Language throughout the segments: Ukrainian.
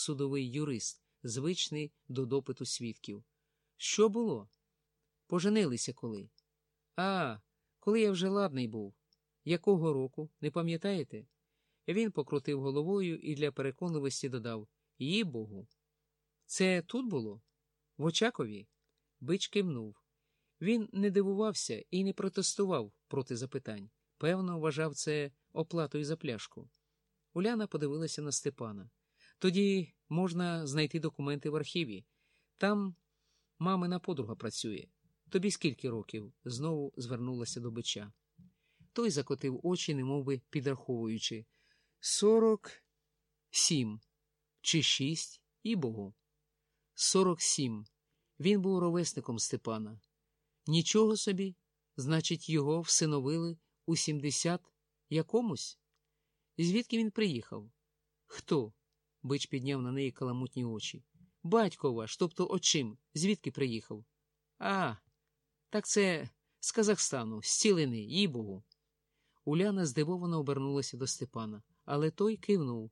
судовий юрист, звичний до допиту свідків. Що було? Поженилися коли? А, коли я вже ладний був. Якого року, не пам'ятаєте? Він покрутив головою і для переконливості додав їй богу. Це тут було? В Очакові? Бич кивнув. Він не дивувався і не протестував проти запитань. Певно, вважав це оплатою за пляшку. Уляна подивилася на Степана. Тоді можна знайти документи в архіві. Там мамина подруга працює. Тобі скільки років? знову звернулася до бича. Той закотив очі, немовби підраховуючи. Сорок сім чи шість і богу. Сорок сім. Він був ровесником Степана. Нічого собі, значить, його всиновили у сімдесят якомусь? Звідки він приїхав? Хто? Бич підняв на неї каламутні очі. Батько ваш, тобто очим, звідки приїхав? А, так це з Казахстану, з цілини, їй богу. Уляна здивовано обернулася до Степана, але той кивнув.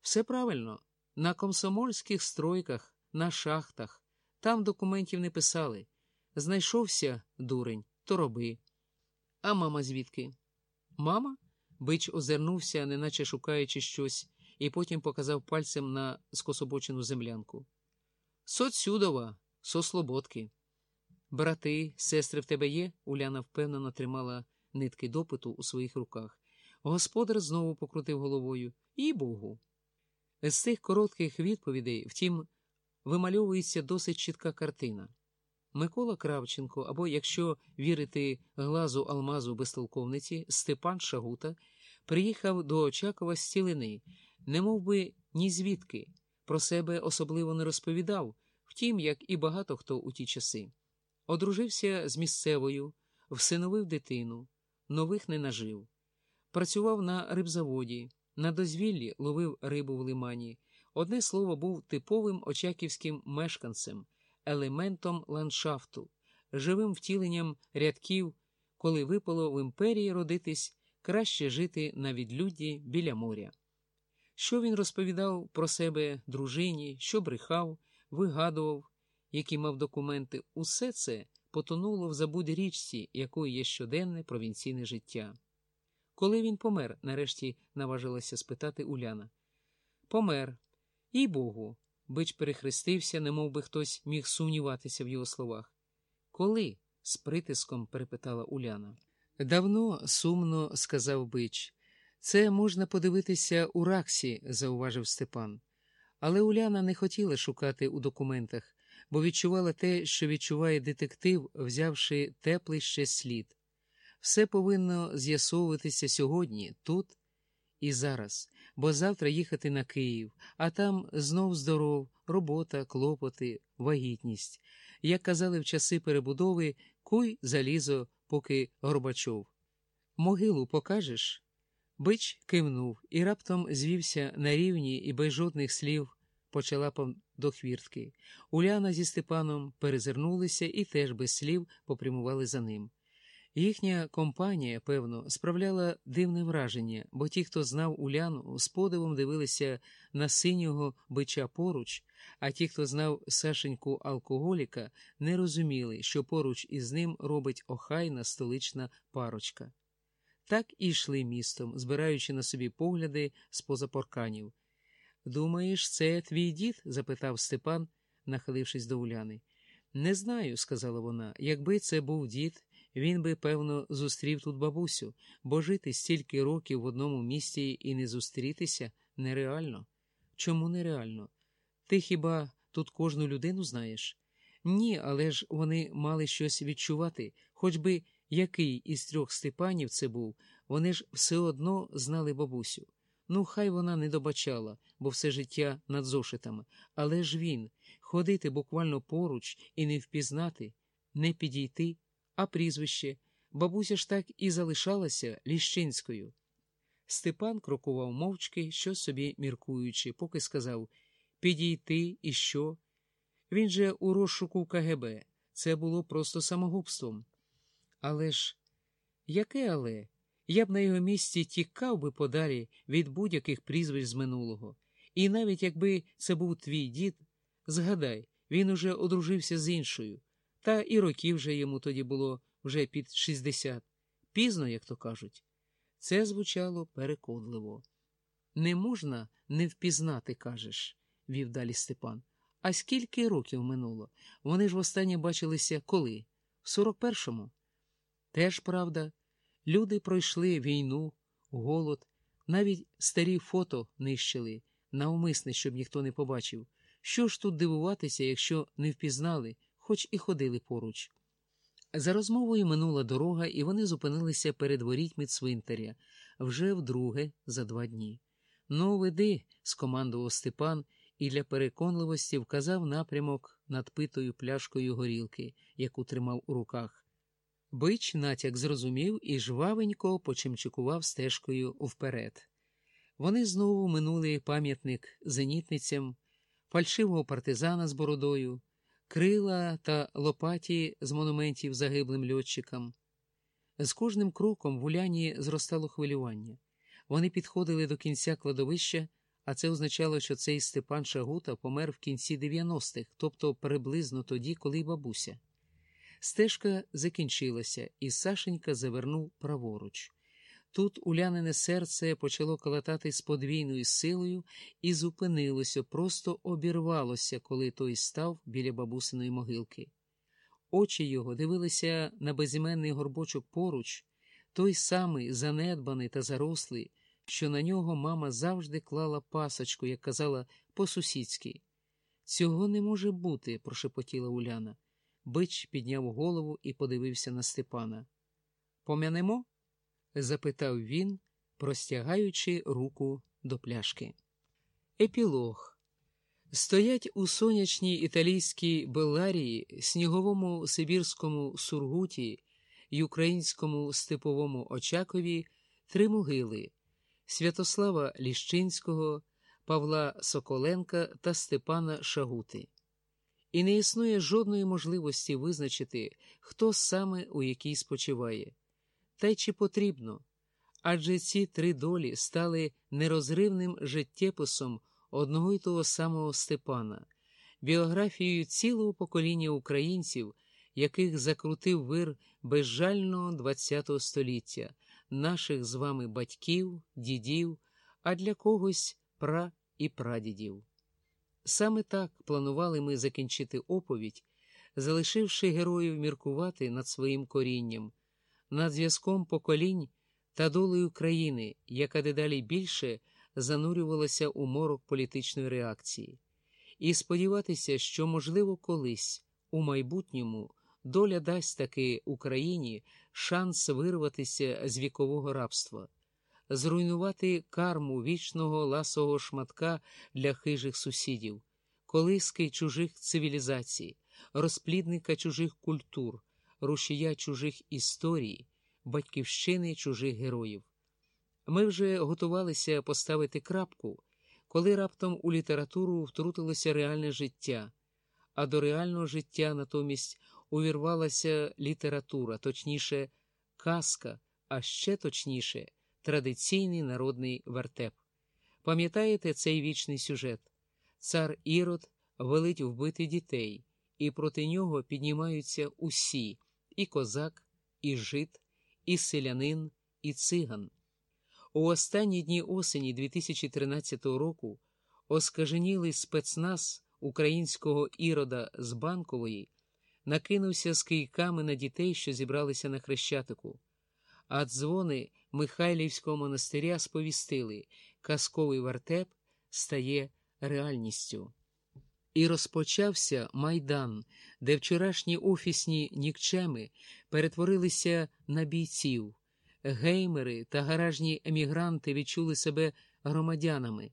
Все правильно, на комсомольських стройках, на шахтах, там документів не писали. Знайшовся дурень, то роби. А мама звідки? Мама? Бич озирнувся, неначе шукаючи щось, і потім показав пальцем на скособочену землянку. Соцсюдова, сослободки. Брати, сестри в тебе є? Уляна впевнено тримала нитки допиту у своїх руках. Господар знову покрутив головою. І Богу. З цих коротких відповідей, втім, вимальовується досить чітка картина. Микола Кравченко, або, якщо вірити глазу алмазу безтолковниці, Степан Шагута, приїхав до Очакова з цілини, не би ні звідки, про себе особливо не розповідав, втім, як і багато хто у ті часи. Одружився з місцевою, всиновив дитину, нових не нажив. Працював на рибзаводі, на дозвіллі ловив рибу в лимані. Одне слово, був типовим очаківським мешканцем, елементом ландшафту, живим втіленням рядків, коли випало в імперії родитись, краще жити на відлюдді біля моря. Що він розповідав про себе дружині, що брехав, вигадував, які мав документи, усе це потонуло в забуді річці, якою є щоденне провінційне життя. Коли він помер, нарешті наважилася спитати Уляна. Помер, і Богу. Бич перехрестився, немов би хтось міг сумніватися в його словах. Коли? з притиском перепитала Уляна. Давно, сумно сказав бич. Це можна подивитися у раксі, зауважив Степан. Але Уляна не хотіла шукати у документах, бо відчувала те, що відчуває детектив, взявши теплий ще слід. Все повинно з'ясовуватися сьогодні, тут і зараз, бо завтра їхати на Київ, а там знов здоров, робота, клопоти, вагітність. Як казали в часи перебудови, куй залізо, поки Горбачов. Могилу покажеш? Бич кивнув і раптом звівся на рівні і без жодних слів почала до хвіртки. Уляна зі Степаном перезирнулися і теж без слів попрямували за ним. Їхня компанія, певно, справляла дивне враження, бо ті, хто знав Уляну, з подивом дивилися на синього бича поруч, а ті, хто знав Сашеньку алкоголіка, не розуміли, що поруч із ним робить охайна столична парочка. Так і йшли містом, збираючи на собі погляди з поза порканів. Думаєш, це твій дід? запитав Степан, нахилившись до Уляни. Не знаю, сказала вона. Якби це був дід, він би, певно, зустрів тут бабусю, бо жити стільки років в одному місті і не зустрітися нереально. Чому нереально? Ти хіба тут кожну людину знаєш? Ні, але ж вони мали щось відчувати, хоч би який із трьох Степанів це був, вони ж все одно знали бабусю. Ну, хай вона не добачала, бо все життя над зошитами, але ж він ходити буквально поруч і не впізнати, не підійти, а прізвище бабуся ж так і залишалася Ліщинською. Степан крокував мовчки, що собі міркуючи, поки сказав підійти і що. Він же у розшуку КГБ. Це було просто самогубством. Але ж, яке але? Я б на його місці тікав би подалі від будь-яких прізвищ з минулого І навіть якби це був твій дід, згадай, він уже одружився з іншою, та і років вже йому тоді було вже під 60. Пізно, як то кажуть. Це звучало переконливо. Не можна не впізнати, кажеш, вів далі Степан. А скільки років минуло? Вони ж востаннє бачилися коли? В 41-му? Теж правда. Люди пройшли війну, голод, навіть старі фото нищили, навмисне, щоб ніхто не побачив. Що ж тут дивуватися, якщо не впізнали, хоч і ходили поруч. За розмовою минула дорога, і вони зупинилися перед ворітьми цвинтаря вже вдруге за два дні. Ну, веди, скомандував Степан і для переконливості вказав напрямок над питою пляшкою горілки, яку тримав у руках. Бич натяк зрозумів і жвавенько почимчикував стежкою вперед. Вони знову минули пам'ятник зенітницям, фальшивого партизана з бородою, крила та лопаті з монументів загиблим льотчикам. З кожним кроком в Уляні зростало хвилювання. Вони підходили до кінця кладовища, а це означало, що цей Степан Шагута помер в кінці 90-х, тобто приблизно тоді, коли й бабуся. Стежка закінчилася, і Сашенька завернув праворуч. Тут улянине серце почало калатати з подвійною силою і зупинилося, просто обірвалося, коли той став біля бабусиної могилки. Очі його дивилися на безіменний горбочок поруч, той самий занедбаний та зарослий, що на нього мама завжди клала пасочку, як казала, по-сусідськи. Цього не може бути, прошепотіла Уляна. Бич підняв голову і подивився на Степана. Пом'янемо? запитав він, простягаючи руку до пляшки. Епілог. Стоять у сонячній італійській Беларії, сніговому сибірському сургуті й українському степовому Очакові три могили Святослава Ліщинського, Павла Соколенка та Степана Шагути. І не існує жодної можливості визначити, хто саме у якій спочиває. Та й чи потрібно? Адже ці три долі стали нерозривним життєписом одного й того самого Степана, біографією цілого покоління українців, яких закрутив вир безжального ХХ століття, наших з вами батьків, дідів, а для когось пра і прадідів. Саме так планували ми закінчити оповідь, залишивши героїв міркувати над своїм корінням, над зв'язком поколінь та долею країни, яка дедалі більше занурювалася у морок політичної реакції, і сподіватися, що, можливо, колись у майбутньому доля дасть таки Україні шанс вирватися з вікового рабства, зруйнувати карму вічного ласого шматка для хижих сусідів, колиски чужих цивілізацій, розплідника чужих культур, рушія чужих історій, батьківщини чужих героїв. Ми вже готувалися поставити крапку, коли раптом у літературу втрутилося реальне життя, а до реального життя натомість увірвалася література, точніше, казка, а ще точніше, традиційний народний вертеп. Пам'ятаєте цей вічний сюжет? Цар Ірод велить вбити дітей, і проти нього піднімаються усі і козак, і жит, і селянин, і циган. У останні дні осені 2013 року оскаженілий спецназ українського ірода з Банкової накинувся з кийками на дітей, що зібралися на хрещатику, а дзвони Михайлівського монастиря сповістили, казковий вертеп стає реальністю. І розпочався майдан, де вчорашні офісні нікчеми перетворилися на бійців. Геймери та гаражні емігранти відчули себе громадянами,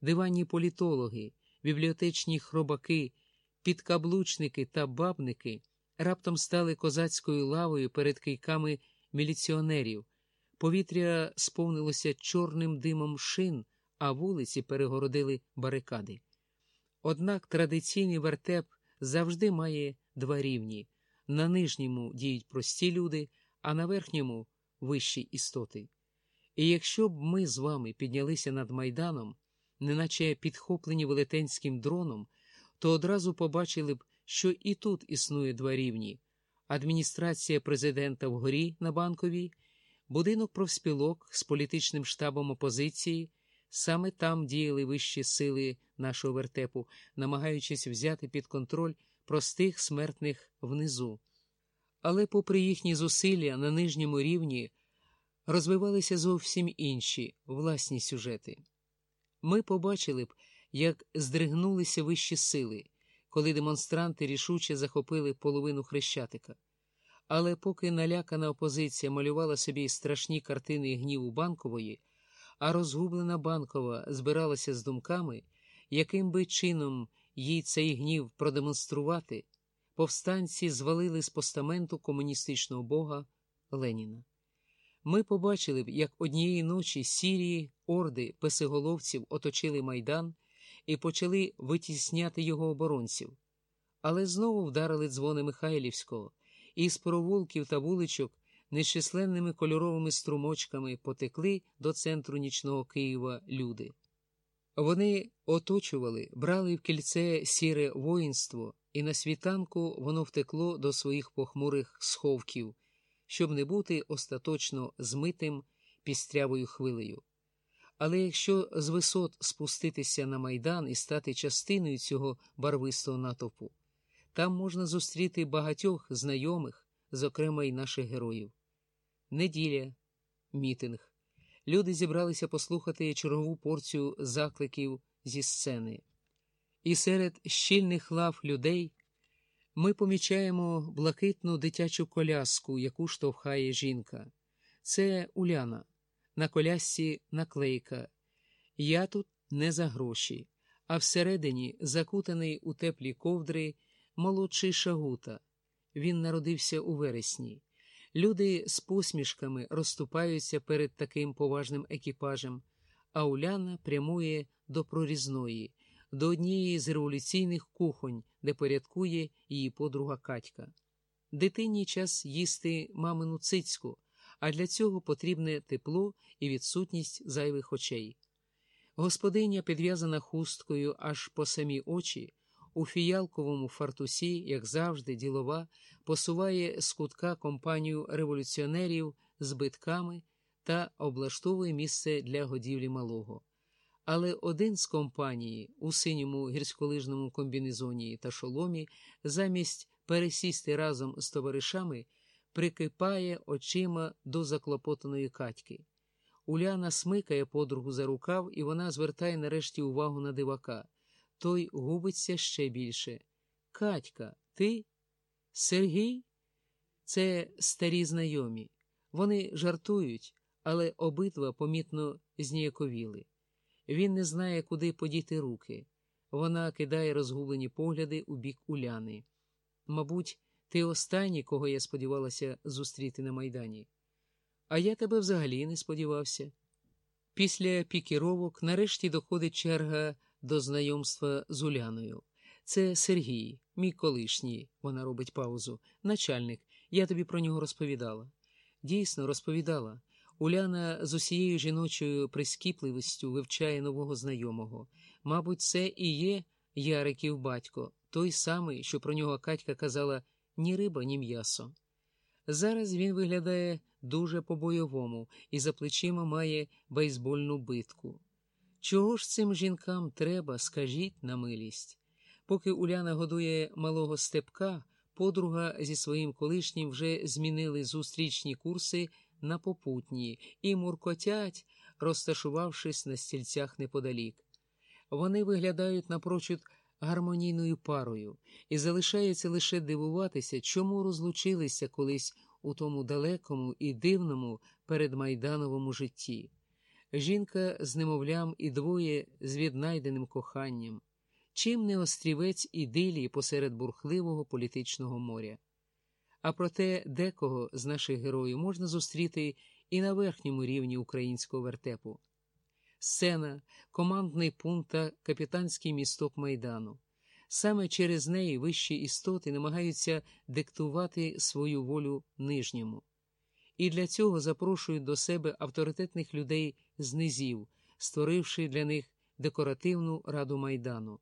диванні політологи, бібліотечні хробаки, підкаблучники та бабники раптом стали козацькою лавою перед кийками міліціонерів. Повітря сповнилося чорним димом шин, а вулиці перегородили барикади. Однак традиційний вертеп завжди має два рівні: на нижньому діють прості люди, а на верхньому вищі істоти. І якщо б ми з вами піднялися над майданом, неначе підхоплені велетенським дроном, то одразу побачили б, що і тут існує два рівні адміністрація президента вгорі на банковій, будинок профспілок з політичним штабом опозиції. Саме там діяли вищі сили нашого вертепу, намагаючись взяти під контроль простих смертних внизу. Але, попри їхні зусилля на нижньому рівні, розвивалися зовсім інші власні сюжети. Ми побачили б, як здригнулися вищі сили, коли демонстранти рішуче захопили половину хрещатика. Але поки налякана опозиція малювала собі страшні картини гніву банкової, а розгублена банкова збиралася з думками, яким би чином їй цей гнів продемонструвати, повстанці звалили з постаменту комуністичного бога Леніна. Ми побачили б, як однієї ночі сірії орди песиголовців оточили майдан і почали витісняти його оборонців, але знову вдарили дзвони Михайлівського, і з провулків та вуличок нечисленними кольоровими струмочками потекли до центру нічного Києва люди. Вони оточували, брали в кільце сіре воїнство, і на світанку воно втекло до своїх похмурих сховків, щоб не бути остаточно змитим пістрявою хвилею. Але якщо з висот спуститися на майдан і стати частиною цього барвистого натовпу, там можна зустріти багатьох знайомих, зокрема й наших героїв. Неділя, мітинг. Люди зібралися послухати чергову порцію закликів зі сцени. І серед щільних лав людей ми помічаємо блакитну дитячу коляску, яку штовхає жінка. Це Уляна. На колясці наклейка. Я тут не за гроші, а всередині, закутаний у теплі ковдри, молодший шагута. Він народився у вересні. Люди з посмішками розступаються перед таким поважним екіпажем, а Уляна прямує до прорізної, до однієї з революційних кухонь, де порядкує її подруга Катька. Дитині час їсти мамину цицьку, а для цього потрібне тепло і відсутність зайвих очей. Господиня, підв'язана хусткою аж по самі очі, у фіялковому фартусі, як завжди, ділова, посуває з кутка компанію революціонерів з битками та облаштовує місце для годівлі малого. Але один з компанії у синьому гірськолижному комбінезоні та шоломі, замість пересісти разом з товаришами, прикипає очима до заклопотаної катьки. Уляна смикає подругу за рукав, і вона звертає нарешті увагу на дивака. Той губиться ще більше. Катька, ти? Сергій? Це старі знайомі. Вони жартують, але обидва помітно зніяковіли. Він не знає, куди подіти руки. Вона кидає розгублені погляди у бік Уляни. Мабуть, ти останній, кого я сподівалася зустріти на майдані. А я тебе взагалі не сподівався. Після пікіровок нарешті доходить черга до знайомства з Уляною. Це Сергій, мій колишній, вона робить паузу. Начальник, я тобі про нього розповідала. Дійсно, розповідала. Уляна з усією жіночою прискіпливістю вивчає нового знайомого. Мабуть, це і є Яриків батько, той самий, що про нього Катька казала ні риба, ні м'ясо. Зараз він виглядає дуже по-бойовому і за плечима має бейсбольну битку. Чого ж цим жінкам треба, скажіть на милість? Поки Уляна годує малого степка, подруга зі своїм колишнім вже змінили зустрічні курси на попутні і муркотять, розташувавшись на стільцях неподалік. Вони виглядають напрочуд гармонійною парою, і залишається лише дивуватися, чому розлучилися колись у тому далекому і дивному передмайдановому житті. Жінка з немовлям і двоє з віднайденим коханням, чим не острівець ідилії посеред бурхливого політичного моря. А проте декого з наших героїв можна зустріти і на верхньому рівні українського вертепу. Сцена, командний пункт та капітанський місток майдану. Саме через неї вищі істоти намагаються диктувати свою волю нижньому. І для цього запрошують до себе авторитетних людей з низів, створивши для них декоративну раду майдану.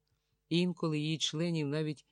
Інколи її членів навіть